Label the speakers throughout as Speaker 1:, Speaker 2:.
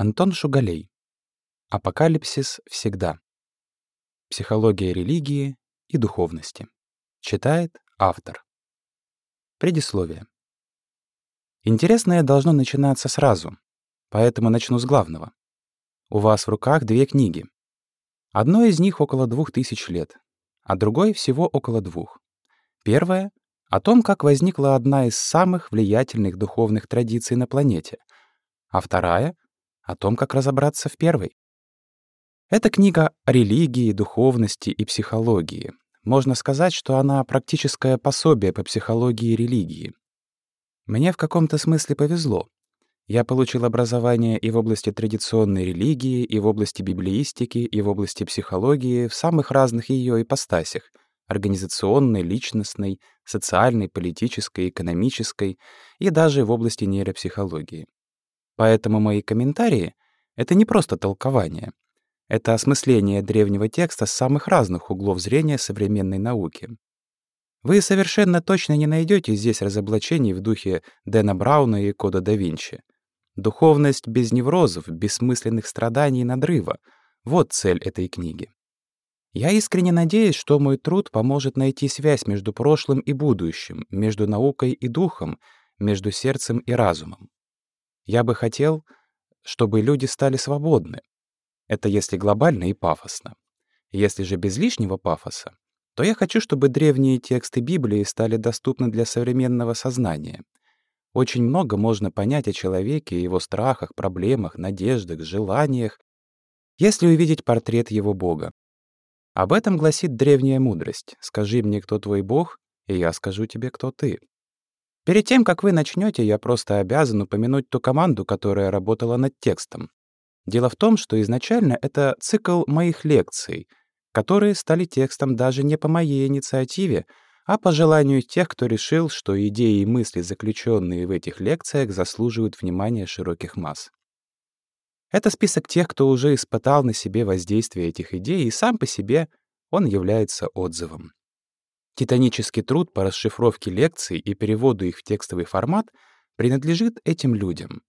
Speaker 1: Антон Шугалей. Апокалипсис всегда. Психология религии и духовности. Читает автор. Предисловие. Интересное должно начинаться сразу, поэтому начну с главного. У вас в руках две книги. Одной из них около двух тысяч лет, а другой всего около двух. Первая — о том, как возникла одна из самых влиятельных духовных традиций на планете, а вторая — о том, как разобраться в первой. Это книга о религии, духовности и психологии. Можно сказать, что она практическое пособие по психологии и религии. Мне в каком-то смысле повезло. Я получил образование и в области традиционной религии, и в области библеистики, и в области психологии в самых разных ее ипостасях — организационной, личностной, социальной, политической, экономической и даже в области нейропсихологии. Поэтому мои комментарии — это не просто толкование. Это осмысление древнего текста с самых разных углов зрения современной науки. Вы совершенно точно не найдете здесь разоблачений в духе Дэна Брауна и Кода да Винчи. Духовность без неврозов, бессмысленных страданий и надрыва — вот цель этой книги. Я искренне надеюсь, что мой труд поможет найти связь между прошлым и будущим, между наукой и духом, между сердцем и разумом. Я бы хотел, чтобы люди стали свободны. Это если глобально и пафосно. Если же без лишнего пафоса, то я хочу, чтобы древние тексты Библии стали доступны для современного сознания. Очень много можно понять о человеке, его страхах, проблемах, надеждах, желаниях, если увидеть портрет его Бога. Об этом гласит древняя мудрость. «Скажи мне, кто твой Бог, и я скажу тебе, кто ты». Перед тем, как вы начнете, я просто обязан упомянуть ту команду, которая работала над текстом. Дело в том, что изначально это цикл моих лекций, которые стали текстом даже не по моей инициативе, а по желанию тех, кто решил, что идеи и мысли, заключенные в этих лекциях, заслуживают внимания широких масс. Это список тех, кто уже испытал на себе воздействие этих идей, и сам по себе он является отзывом. Титанический труд по расшифровке лекций и переводу их в текстовый формат принадлежит этим людям.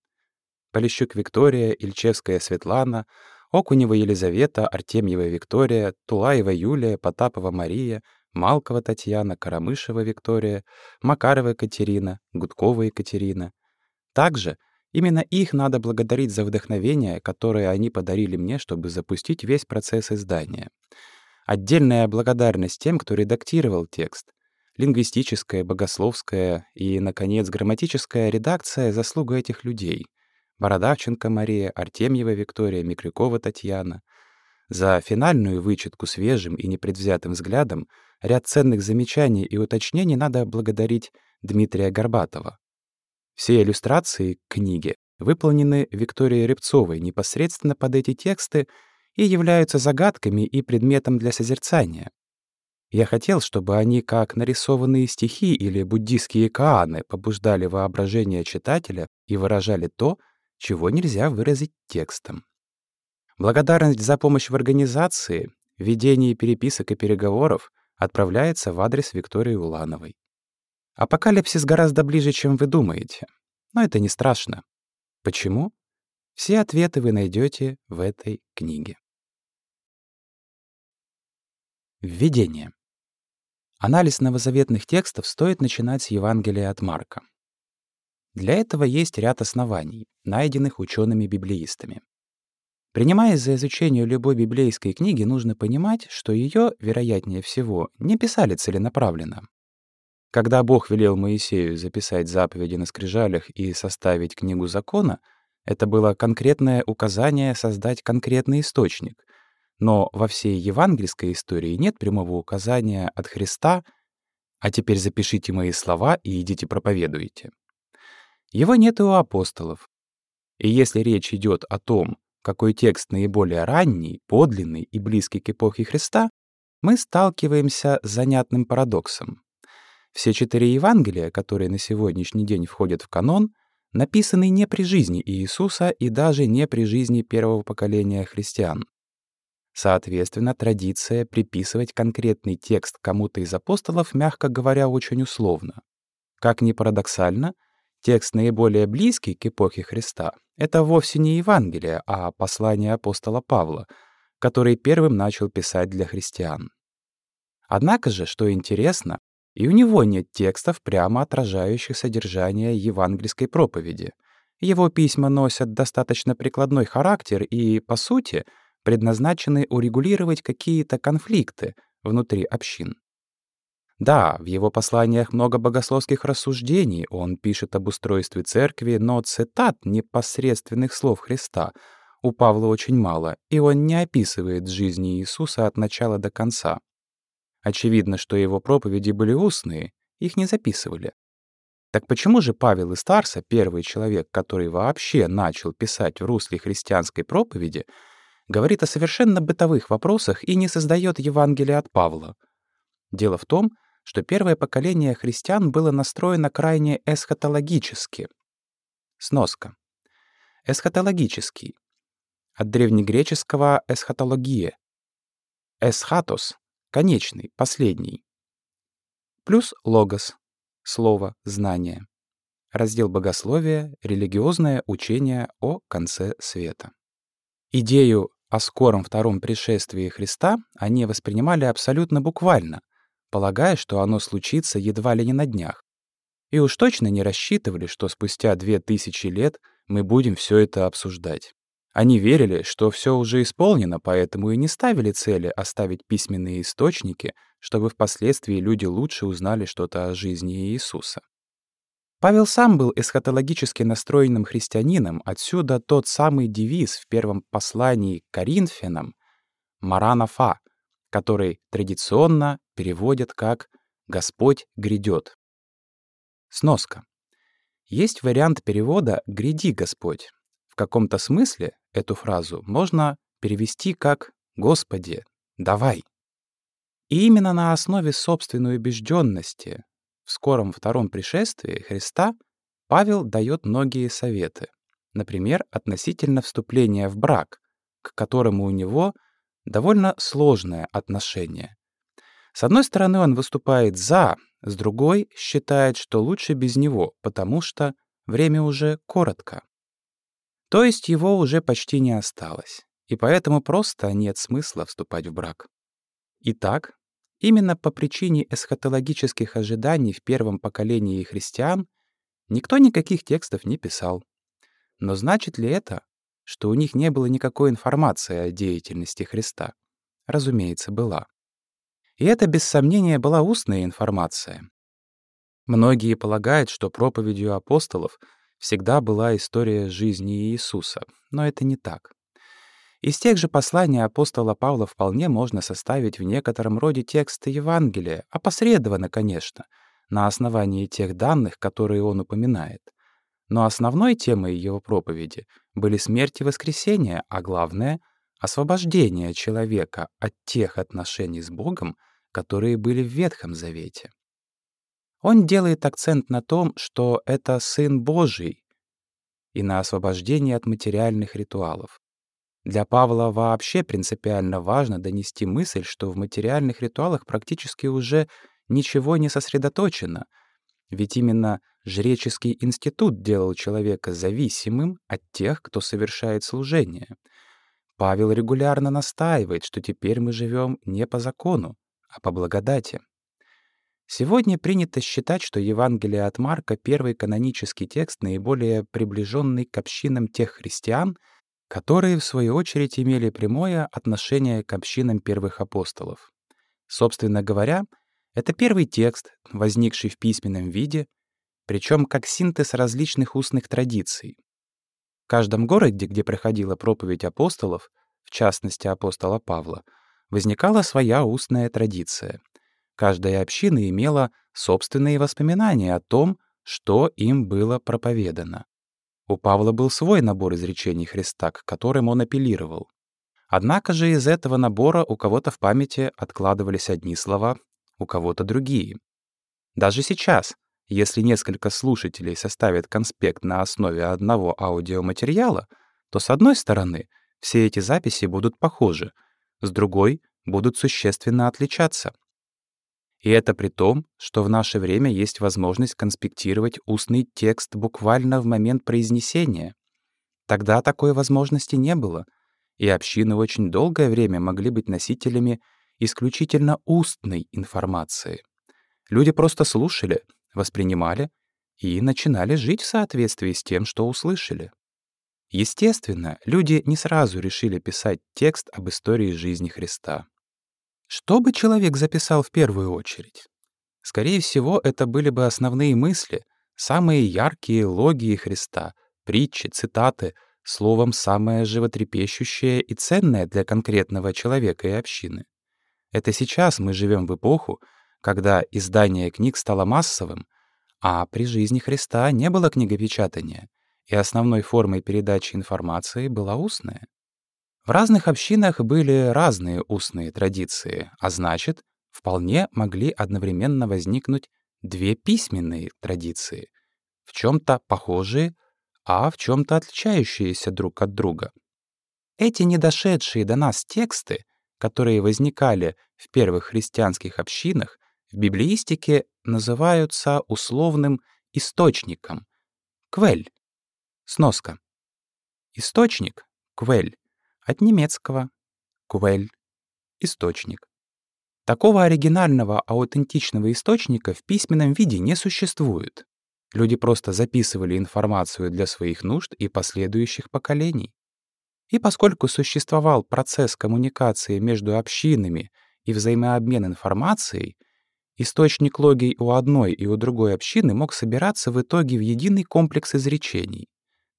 Speaker 1: Полищук Виктория, Ильчевская Светлана, Окунева Елизавета, Артемьева Виктория, Тулаева Юлия, Потапова Мария, Малкова Татьяна, Карамышева Виктория, Макарова Екатерина, Гудкова Екатерина. Также именно их надо благодарить за вдохновение, которое они подарили мне, чтобы запустить весь процесс издания — Отдельная благодарность тем, кто редактировал текст. Лингвистическая, богословская и, наконец, грамматическая редакция — заслуга этих людей. Бородавченко Мария, Артемьева Виктория, Микрюкова Татьяна. За финальную вычетку свежим и непредвзятым взглядом ряд ценных замечаний и уточнений надо благодарить Дмитрия Горбатова. Все иллюстрации к книге выполнены Викторией Рябцовой непосредственно под эти тексты и являются загадками и предметом для созерцания. Я хотел, чтобы они, как нарисованные стихи или буддийские кааны, побуждали воображение читателя и выражали то, чего нельзя выразить текстом. Благодарность за помощь в организации, ведении переписок и переговоров отправляется в адрес Виктории Улановой. Апокалипсис гораздо ближе, чем вы думаете. Но это не страшно. Почему? Все ответы вы найдете в этой книге. Введение. Анализ новозаветных текстов стоит начинать с Евангелия от Марка. Для этого есть ряд оснований, найденных учеными-библеистами. Принимаясь за изучение любой библейской книги, нужно понимать, что ее, вероятнее всего, не писали целенаправленно. Когда Бог велел Моисею записать заповеди на скрижалях и составить книгу закона, это было конкретное указание создать конкретный источник, но во всей евангельской истории нет прямого указания от Христа «А теперь запишите мои слова и идите проповедуйте». Его нет и у апостолов. И если речь идет о том, какой текст наиболее ранний, подлинный и близкий к эпохе Христа, мы сталкиваемся с занятным парадоксом. Все четыре Евангелия, которые на сегодняшний день входят в канон, написаны не при жизни Иисуса и даже не при жизни первого поколения христиан. Соответственно, традиция приписывать конкретный текст кому-то из апостолов, мягко говоря, очень условно. Как ни парадоксально, Текст наиболее близкий к эпохе Христа — это вовсе не Евангелие, а послание апостола Павла, который первым начал писать для христиан. Однако же, что интересно, и у него нет текстов, прямо отражающих содержание евангельской проповеди. Его письма носят достаточно прикладной характер и, по сути, предназначены урегулировать какие-то конфликты внутри общин. Да, в его посланиях много богословских рассуждений, он пишет об устройстве церкви, но цитат непосредственных слов Христа у Павла очень мало, и он не описывает жизни Иисуса от начала до конца. Очевидно, что его проповеди были устные, их не записывали. Так почему же Павел из Тарса, первый человек, который вообще начал писать в русле христианской проповеди, говорит о совершенно бытовых вопросах и не создает Евангелие от Павла? Дело в том, что первое поколение христиан было настроено крайне эсхатологически. Сноска. Эсхатологический. От древнегреческого эсхатология. Эсхатос конечный, последний. Плюс логос, слово, знание. Раздел богословия, религиозное учение о конце света. Идею о скором втором пришествии Христа они воспринимали абсолютно буквально, полагая, что оно случится едва ли не на днях. И уж точно не рассчитывали, что спустя две тысячи лет мы будем все это обсуждать. Они верили, что все уже исполнено, поэтому и не ставили цели оставить письменные источники, чтобы впоследствии люди лучше узнали что-то о жизни Иисуса. Павел сам был эсхатологически настроенным христианином, отсюда тот самый девиз в первом послании к Коринфянам «Маранафа», который традиционно переводят как «Господь грядет». Сноска. Есть вариант перевода «Гряди, Господь», каком-то смысле эту фразу можно перевести как «Господи, давай». И именно на основе собственной убежденности в скором втором пришествии Христа Павел дает многие советы, например, относительно вступления в брак, к которому у него довольно сложное отношение. С одной стороны, он выступает «за», с другой — считает, что лучше без него, потому что время уже коротко. То есть его уже почти не осталось, и поэтому просто нет смысла вступать в брак. Итак, именно по причине эсхатологических ожиданий в первом поколении христиан никто никаких текстов не писал. Но значит ли это, что у них не было никакой информации о деятельности Христа? Разумеется, была. И это, без сомнения, была устная информация. Многие полагают, что проповедью апостолов — всегда была история жизни Иисуса, но это не так. Из тех же посланий апостола Павла вполне можно составить в некотором роде тексты Евангелия, опосредованно, конечно, на основании тех данных, которые он упоминает. Но основной темой его проповеди были смерть и воскресение, а главное — освобождение человека от тех отношений с Богом, которые были в Ветхом Завете. Он делает акцент на том, что это Сын Божий, и на освобождении от материальных ритуалов. Для Павла вообще принципиально важно донести мысль, что в материальных ритуалах практически уже ничего не сосредоточено, ведь именно жреческий институт делал человека зависимым от тех, кто совершает служение. Павел регулярно настаивает, что теперь мы живем не по закону, а по благодати. Сегодня принято считать, что Евангелие от Марка — первый канонический текст, наиболее приближенный к общинам тех христиан, которые, в свою очередь, имели прямое отношение к общинам первых апостолов. Собственно говоря, это первый текст, возникший в письменном виде, причем как синтез различных устных традиций. В каждом городе, где проходила проповедь апостолов, в частности апостола Павла, возникала своя устная традиция — Каждая община имела собственные воспоминания о том, что им было проповедано. У Павла был свой набор изречений Христа, к которым он апеллировал. Однако же из этого набора у кого-то в памяти откладывались одни слова, у кого-то другие. Даже сейчас, если несколько слушателей составят конспект на основе одного аудиоматериала, то, с одной стороны, все эти записи будут похожи, с другой — будут существенно отличаться. И это при том, что в наше время есть возможность конспектировать устный текст буквально в момент произнесения. Тогда такой возможности не было, и общины очень долгое время могли быть носителями исключительно устной информации. Люди просто слушали, воспринимали и начинали жить в соответствии с тем, что услышали. Естественно, люди не сразу решили писать текст об истории жизни Христа. Что бы человек записал в первую очередь? Скорее всего, это были бы основные мысли, самые яркие логии Христа, притчи, цитаты, словом, самое животрепещущее и ценное для конкретного человека и общины. Это сейчас мы живем в эпоху, когда издание книг стало массовым, а при жизни Христа не было книгопечатания, и основной формой передачи информации была устная. В разных общинах были разные устные традиции, а значит, вполне могли одновременно возникнуть две письменные традиции, в чем-то похожие, а в чем-то отличающиеся друг от друга. Эти недошедшие до нас тексты, которые возникали в первых христианских общинах, в библеистике называются условным источником — квель. Сноска. Источник — квель от немецкого «квель» — источник. Такого оригинального, аутентичного источника в письменном виде не существует. Люди просто записывали информацию для своих нужд и последующих поколений. И поскольку существовал процесс коммуникации между общинами и взаимообмен информацией, источник логий у одной и у другой общины мог собираться в итоге в единый комплекс изречений.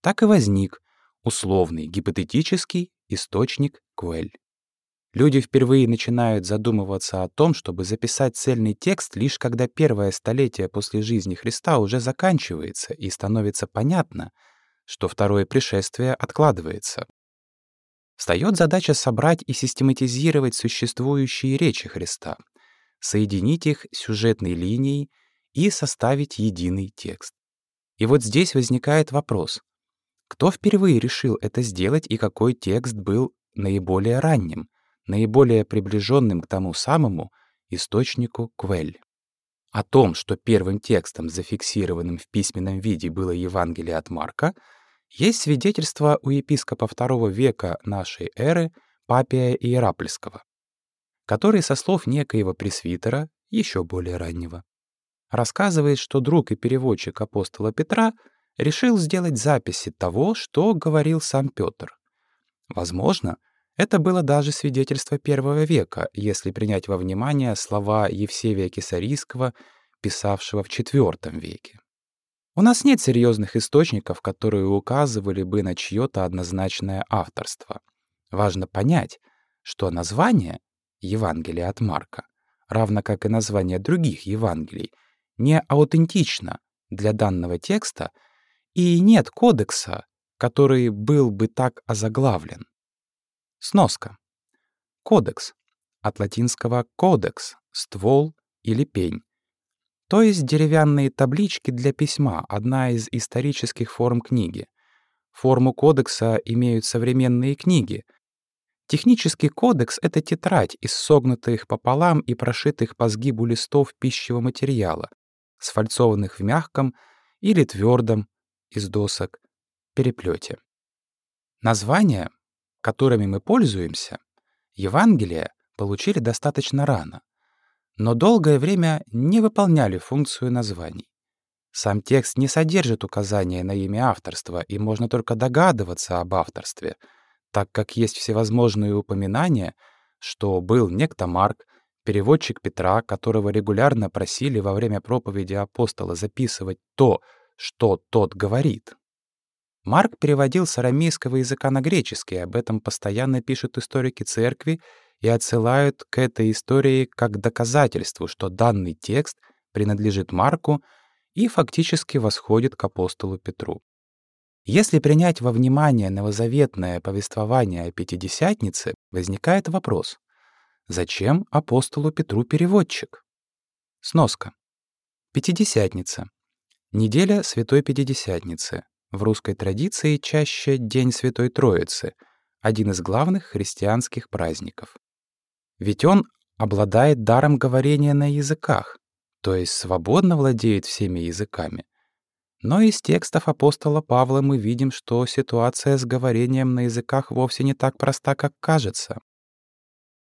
Speaker 1: Так и возник условный, гипотетический источник Куэль. Люди впервые начинают задумываться о том, чтобы записать цельный текст лишь когда первое столетие после жизни Христа уже заканчивается и становится понятно, что второе пришествие откладывается. Встает задача собрать и систематизировать существующие речи Христа, соединить их сюжетной линией и составить единый текст. И вот здесь возникает вопрос, кто впервые решил это сделать и какой текст был наиболее ранним, наиболее приближенным к тому самому источнику Квель? О том, что первым текстом, зафиксированным в письменном виде, было Евангелие от Марка, есть свидетельство у епископа II века нашей эры Папия Иерапльского, который со слов некоего пресвитера, еще более раннего, рассказывает, что друг и переводчик апостола Петра — решил сделать записи того, что говорил сам Петр. Возможно, это было даже свидетельство первого века, если принять во внимание слова Евсевия Кесарийского, писавшего в IV веке. У нас нет серьезных источников, которые указывали бы на чье-то однозначное авторство. Важно понять, что название Евангелия от Марка, равно как и название других Евангелий, не аутентично для данного текста — и нет кодекса, который был бы так озаглавлен. Сноска. Кодекс. От латинского «кодекс» — ствол или пень. То есть деревянные таблички для письма — одна из исторических форм книги. Форму кодекса имеют современные книги. Технический кодекс — это тетрадь из согнутых пополам и прошитых по сгибу листов пищевого материала, сфальцованных в мягком или твердом, из досок переплете. Названия, которыми мы пользуемся, Евангелия получили достаточно рано, но долгое время не выполняли функцию названий. Сам текст не содержит указания на имя авторства, и можно только догадываться об авторстве, так как есть всевозможные упоминания, что был некто Марк, переводчик Петра, которого регулярно просили во время проповеди апостола записывать то, что тот говорит. Марк переводил с арамейского языка на греческий, об этом постоянно пишут историки церкви и отсылают к этой истории как доказательству, что данный текст принадлежит Марку и фактически восходит к апостолу Петру. Если принять во внимание новозаветное повествование о Пятидесятнице, возникает вопрос, зачем апостолу Петру переводчик? Сноска. Пятидесятница Неделя Святой Пятидесятницы. В русской традиции чаще День Святой Троицы, один из главных христианских праздников. Ведь он обладает даром говорения на языках, то есть свободно владеет всеми языками. Но из текстов апостола Павла мы видим, что ситуация с говорением на языках вовсе не так проста, как кажется.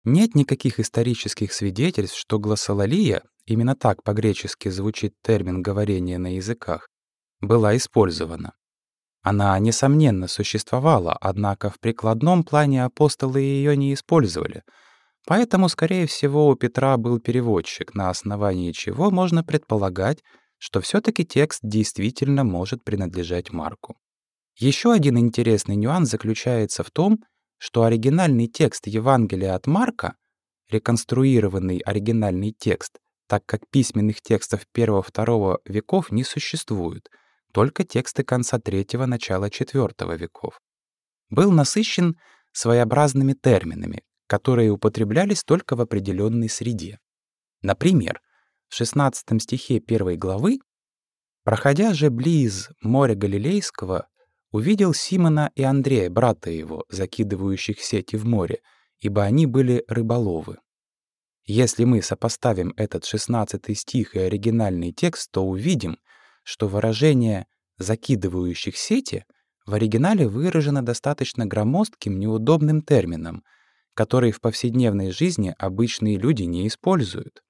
Speaker 1: Нет никаких исторических свидетельств, что гласололия, именно так по-гречески звучит термин «говорение на языках», была использована. Она, несомненно, существовала, однако в прикладном плане апостолы ее не использовали. Поэтому, скорее всего, у Петра был переводчик, на основании чего можно предполагать, что все таки текст действительно может принадлежать Марку. Еще один интересный нюанс заключается в том, что оригинальный текст Евангелия от Марка, реконструированный оригинальный текст, так как письменных текстов I-II веков не существует, только тексты конца III – начала IV веков, был насыщен своеобразными терминами, которые употреблялись только в определенной среде. Например, в 16 стихе первой главы «Проходя же близ моря Галилейского, увидел Симона и Андрея, брата его, закидывающих сети в море, ибо они были рыболовы. Если мы сопоставим этот 16 стих и оригинальный текст, то увидим, что выражение «закидывающих сети» в оригинале выражено достаточно громоздким, неудобным термином, который в повседневной жизни обычные люди не используют.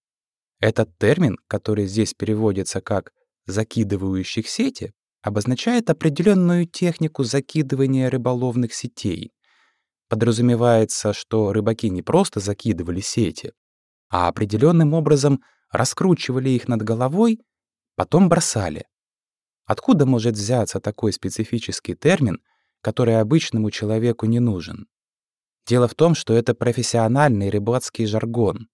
Speaker 1: Этот термин, который здесь переводится как «закидывающих сети», обозначает определенную технику закидывания рыболовных сетей. Подразумевается, что рыбаки не просто закидывали сети, а определенным образом раскручивали их над головой, потом бросали. Откуда может взяться такой специфический термин, который обычному человеку не нужен? Дело в том, что это профессиональный рыбацкий жаргон.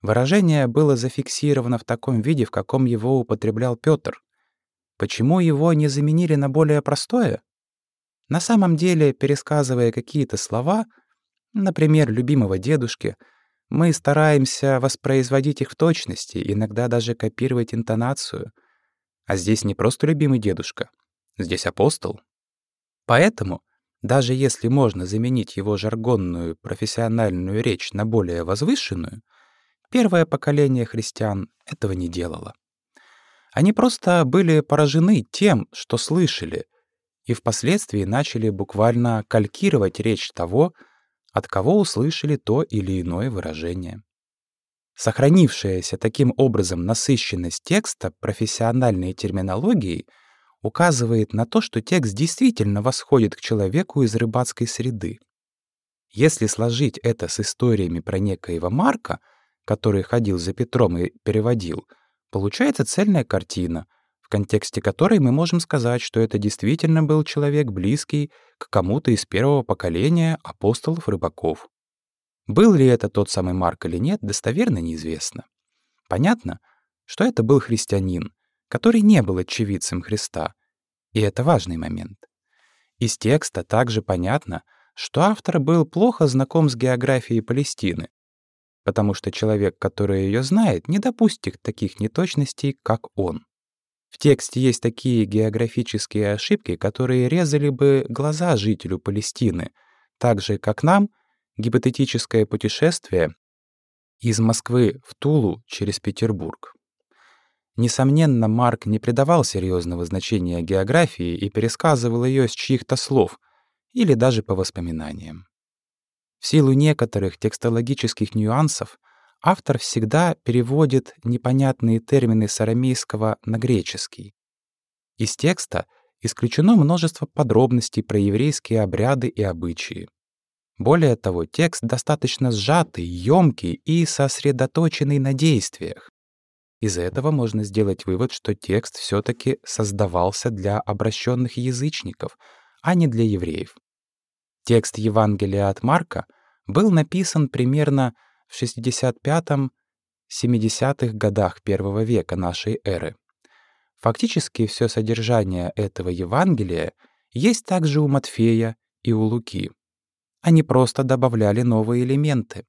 Speaker 1: Выражение было зафиксировано в таком виде, в каком его употреблял Петр. Почему его не заменили на более простое? На самом деле, пересказывая какие-то слова, например, любимого дедушки, мы стараемся воспроизводить их в точности, иногда даже копировать интонацию. А здесь не просто любимый дедушка, здесь апостол. Поэтому, даже если можно заменить его жаргонную профессиональную речь на более возвышенную, первое поколение христиан этого не делало. Они просто были поражены тем, что слышали, и впоследствии начали буквально калькировать речь того, от кого услышали то или иное выражение. Сохранившаяся таким образом насыщенность текста профессиональной терминологией указывает на то, что текст действительно восходит к человеку из рыбацкой среды. Если сложить это с историями про некоего Марка, который ходил за Петром и переводил — Получается цельная картина, в контексте которой мы можем сказать, что это действительно был человек близкий к кому-то из первого поколения апостолов-рыбаков. Был ли это тот самый Марк или нет, достоверно неизвестно. Понятно, что это был христианин, который не был очевидцем Христа, и это важный момент. Из текста также понятно, что автор был плохо знаком с географией Палестины, потому что человек, который ее знает, не допустит таких неточностей, как он. В тексте есть такие географические ошибки, которые резали бы глаза жителю Палестины, так же, как нам гипотетическое путешествие из Москвы в Тулу через Петербург. Несомненно, Марк не придавал серьезного значения географии и пересказывал ее с чьих-то слов или даже по воспоминаниям. В силу некоторых текстологических нюансов автор всегда переводит непонятные термины с арамейского на греческий. Из текста исключено множество подробностей про еврейские обряды и обычаи. Более того, текст достаточно сжатый, ёмкий и сосредоточенный на действиях. Из этого можно сделать вывод, что текст все таки создавался для обращенных язычников, а не для евреев. Текст Евангелия от Марка был написан примерно в 65-70-х годах первого века нашей эры. Фактически все содержание этого Евангелия есть также у Матфея и у Луки. Они просто добавляли новые элементы.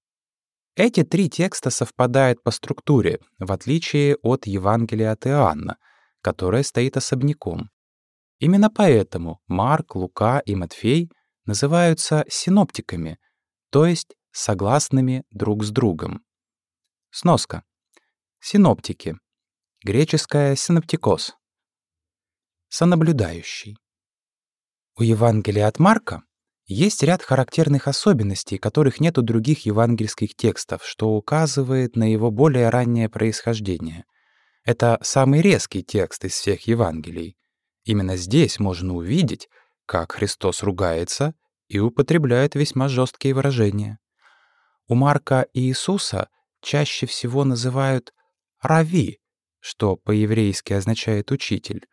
Speaker 1: Эти три текста совпадают по структуре, в отличие от Евангелия от Иоанна, которое стоит особняком. Именно поэтому Марк, Лука и Матфей называются синоптиками, то есть согласными друг с другом. Сноска. Синоптики. Греческое «синоптикос». Сонаблюдающий. У Евангелия от Марка есть ряд характерных особенностей, которых нет у других евангельских текстов, что указывает на его более раннее происхождение. Это самый резкий текст из всех Евангелий. Именно здесь можно увидеть, как Христос ругается и употребляет весьма жесткие выражения. У Марка и Иисуса чаще всего называют «рави», что по-еврейски означает «учитель»,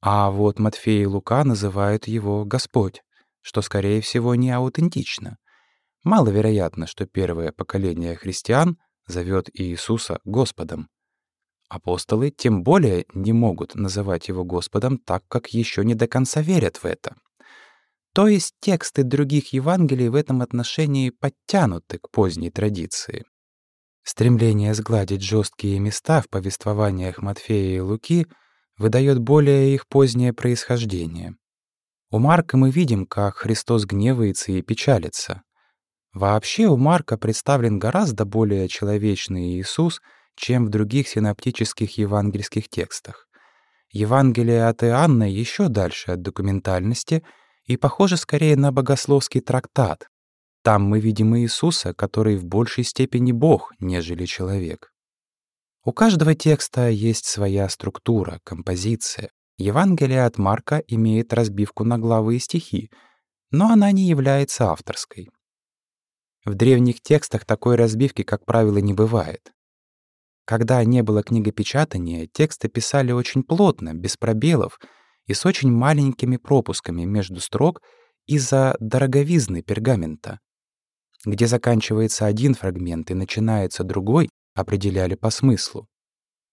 Speaker 1: а вот Матфей и Лука называют его «Господь» что, скорее всего, не аутентично. Маловероятно, что первое поколение христиан зовет Иисуса Господом. Апостолы тем более не могут называть его Господом, так как еще не до конца верят в это. То есть тексты других Евангелий в этом отношении подтянуты к поздней традиции. Стремление сгладить жесткие места в повествованиях Матфея и Луки выдает более их позднее происхождение. У Марка мы видим, как Христос гневается и печалится. Вообще у Марка представлен гораздо более человечный Иисус, чем в других синоптических евангельских текстах. Евангелие от Иоанна еще дальше от документальности и похоже скорее на богословский трактат. Там мы видим Иисуса, который в большей степени Бог, нежели человек. У каждого текста есть своя структура, композиция. Евангелие от Марка имеет разбивку на главы и стихи, но она не является авторской. В древних текстах такой разбивки, как правило, не бывает. Когда не было книгопечатания, тексты писали очень плотно, без пробелов и с очень маленькими пропусками между строк из-за дороговизны пергамента. Где заканчивается один фрагмент и начинается другой, определяли по смыслу.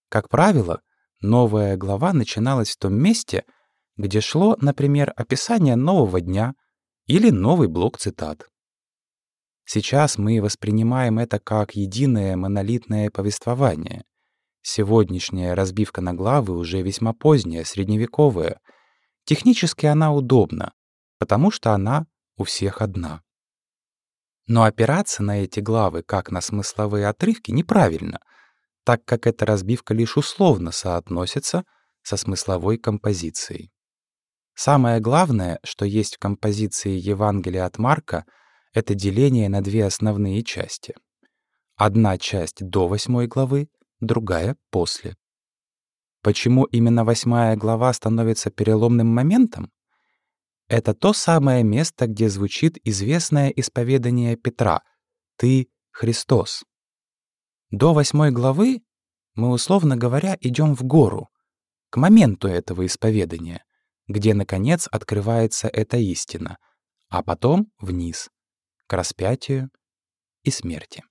Speaker 1: Как правило, Новая глава начиналась в том месте, где шло, например, описание нового дня или новый блок цитат. Сейчас мы воспринимаем это как единое монолитное повествование. Сегодняшняя разбивка на главы уже весьма поздняя, средневековая. Технически она удобна, потому что она у всех одна. Но опираться на эти главы как на смысловые отрывки неправильно — так как эта разбивка лишь условно соотносится со смысловой композицией. Самое главное, что есть в композиции Евангелия от Марка, это деление на две основные части. Одна часть до восьмой главы, другая — после. Почему именно восьмая глава становится переломным моментом? Это то самое место, где звучит известное исповедание Петра «Ты — Христос». До восьмой главы мы, условно говоря, идем в гору, к моменту этого исповедания, где, наконец, открывается эта истина, а потом вниз, к распятию и смерти.